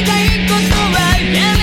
いたいことは嫌